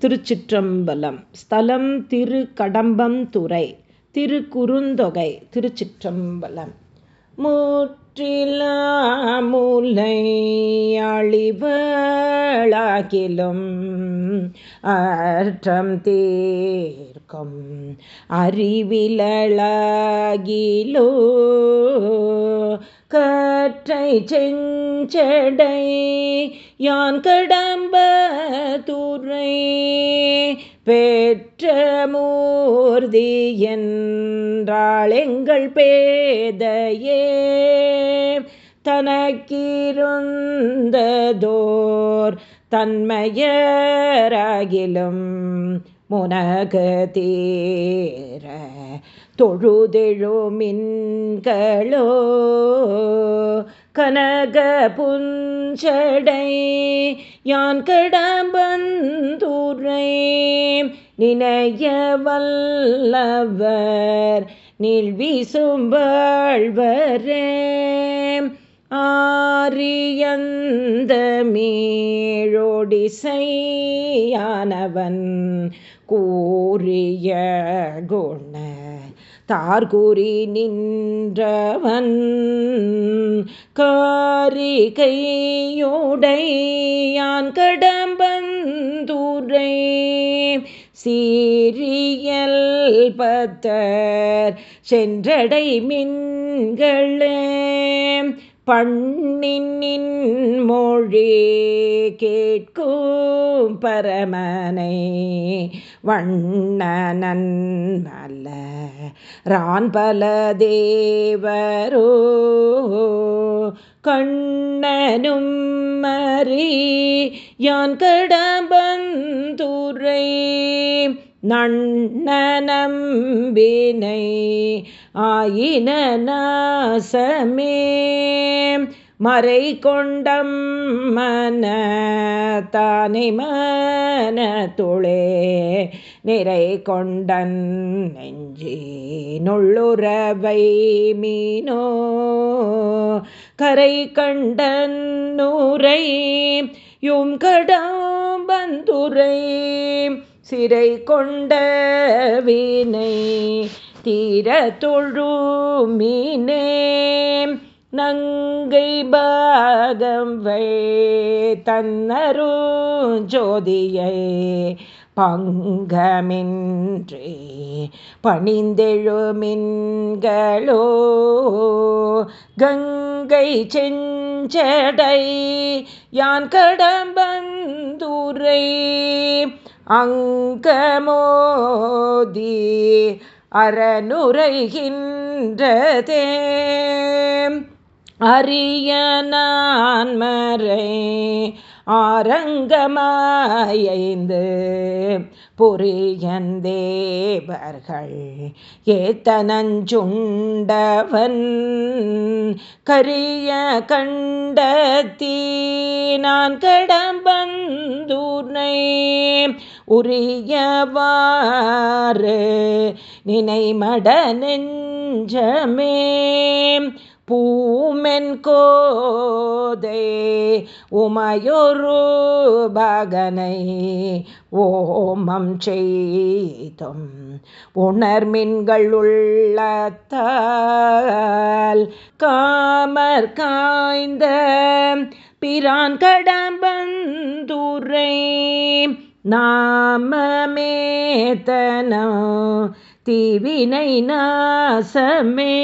திருச்சிற்றம்பலம். ஸ்தலம் திரு கடம்பம் துறை. திருக்குறுந்தொகை திருச்சிற்றம்பலம். முற்றிலாமுலை அழிவளாகிலும் அற்றம் தீர்க்கும். அறிவிலாகிலோ கற்றை செஞ்சடை யான் கடம்ப துறை. பெற்ற மூர்த்தி என்றாள் எங்கள் பேதையே. தனக்கிருந்ததோர் தன்மையராகிலும் முனகு தீர தொழுதெழுமின்களோ. கனக புஞ்சடை யான் கடம்பந்தூரை நினைய வல்லவர் நீள் ஆரியந்த மேழோடிசையானவன் கூறிய குண. தார்கூறி நின்றவன் காரிகையோடையான் கடம்பந்தூரை. சீரியல் பத்தர் சென்றடை மின்களே. பண்ணின் மொழி கேட்கும் பரமனை வண்ணனன் மல்ல ரான் பல தேவரோ கண்ணனும் மறி யான் கடம்பந்துரை நன்னம்பினை ஆயின நாசமே. மறை கொண்டம் மன தானே மன துளே நிறை கொண்டன் நெஞ்சி நுள்ளுறவை மீனோ. கரை கண்டன் நூரை யும் கடாம்பந்துரை சிறை கொண்ட வீணை தீர தொழுமீனே நங்கை பாகம் வை தன்னரு ஜோதியை பங்கமின்றி பணிந்தெழுமின்களோ கங்கை செஞ்சடை யான் கடம்பந்துரை அங்கமோதி அறனுரைகின்றதே. அரிய நான் மறை ஆரங்கமாயைந்து பொறியந்தேவர்கள் ஏத்தனஞ்சுண்டவன் கரிய கண்டத்தீ. நான் கடம்பந்தூர்னை உரியவாறு நினைமட நெஞ்சமே பூமென் கோதே உமையொரு பகனை ஓமம் செய்தும் உணர்மின்கள் உள்ளத்தால் காமர் காய்ந்த பிரான் கடம்பந்துரை நாமமேதனோ திவினை நாசமே.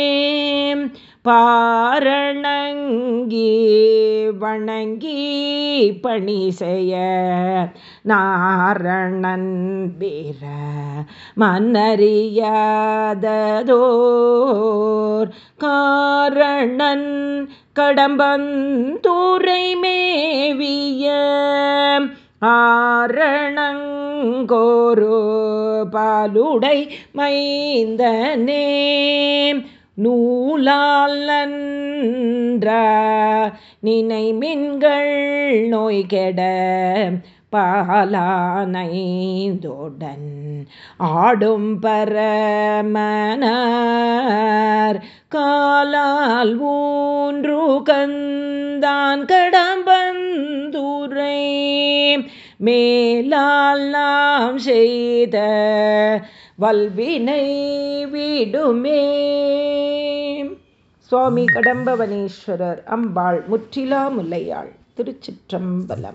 பாரணங்கி வணங்கி பணி செய்ய நாரணன் வீர மன்னறியாததோர். காரணன் கடம்பந்தூரை மேவிய ஆரணங்கோரு பாலுடை மைந்தனே நூலால் நன்ற நினை மின்கள் நோய் கெட பாலானைந்தோடன் ஆடும் பரமனார் காலால் ஊன்று கந்தான் கடம்பந்துரை மேலால் நாம் செய்த வல்வினை விடுமே. சுவாமி கடம்பவனேஸ்வரர் அம்பாள் முற்றிலா முல்லையாள் திருச்சிற்றம்பலம்.